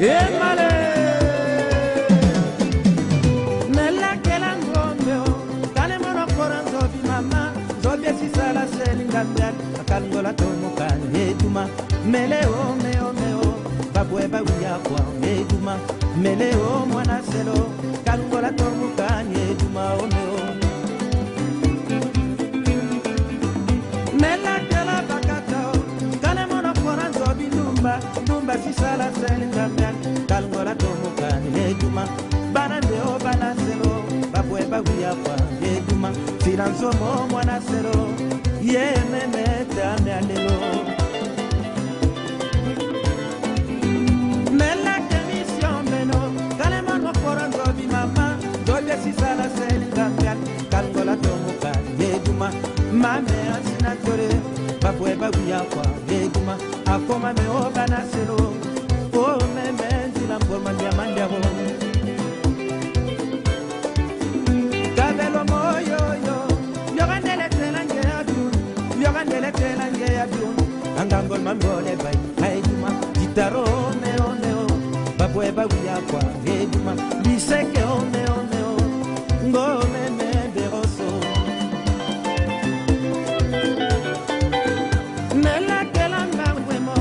emale nelakela ngombe o talemona kora nzobi mama nzobi esisala selinga mbeak akalingola tomoka meduma mele o meomeo babwe bawiya kwa meduma mele o mwana selo kalingola tomoka nyed na nzomo mwana selo ye meme tame ya lelo melake misio meno kalema lokoro nzobi mama nzobi esisala selinga mpiat kalkola tomoka yeduma mame asina tore bapoe bawiya kwa yeduma akoma me obana selo o meme nzila mbormandiamandiabo ngol mambole bay hayduma gitaro neo neo baboye bawiya kwa heduma liseke o neo neo ngomeme beroso nelakelanga ngwemo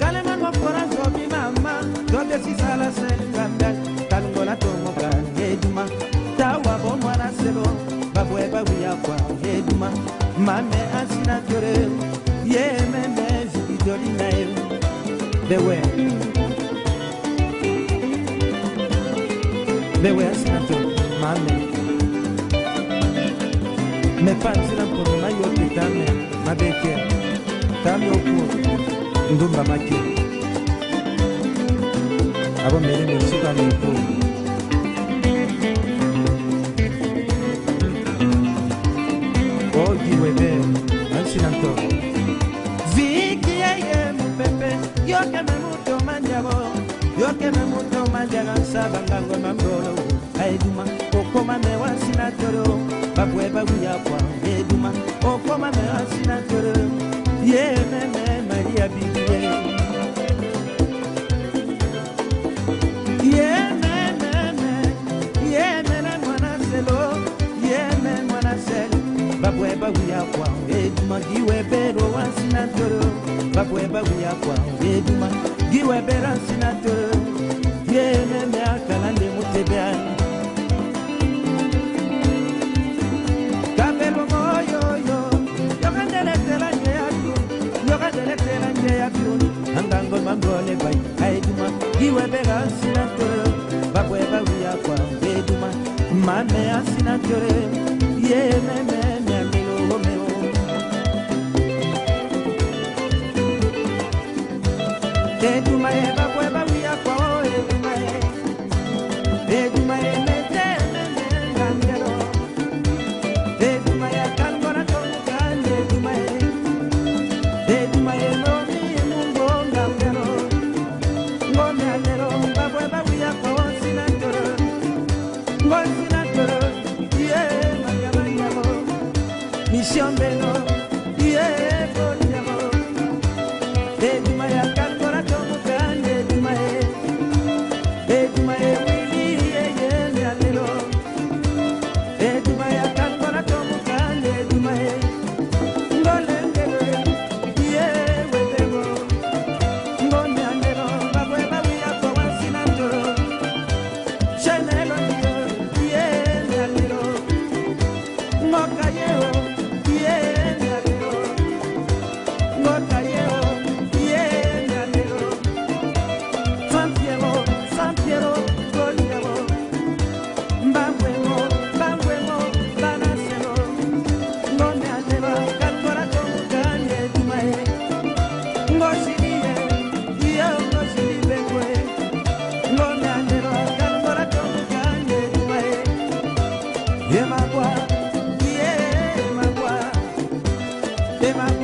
kaleman mokora zobi mama donde sisala selingamdal kalungola tomoka heduma tawa bomwana selo baboye bawiya kwa heduma mame asina kere ye meme joli na ye mbewe mbewe asinato mame mepa nzela mpono nayo te tame mabeke tame oku ndumba make abo mele mesuka meipoi Ogi oh, webe, ansinanto. yokeme moto mandiago yokeme moto mandiaga nsabangango mambolo aeduma okoma me wasi na toro babwe baguya kwa eduma okoma me wasi na toro ye meme maria bilie ye mememe ye mene mwana selo ye me mwana selo babwe baguya kwa eduma giwe bero wasi na toro babwe baguya kwa giweberasinato yenemeakala nde mutebeani kabelomoyoyo yokandeletela nyeyatu yokandeletela nyeyabiu angangomambole bai aeduma giweberasinato babwe bawiya kwa beduma mameasinatore yenemea edumaye bakwe bawiya kwao edumaye edumaye metemenegandero edumaye kalgona tonkan edumaye edumaye nomi mungo ngandero ngome andero bakwe bawiya kwao sinantoro ngosinantoro ye mangamanyamo misión de no tema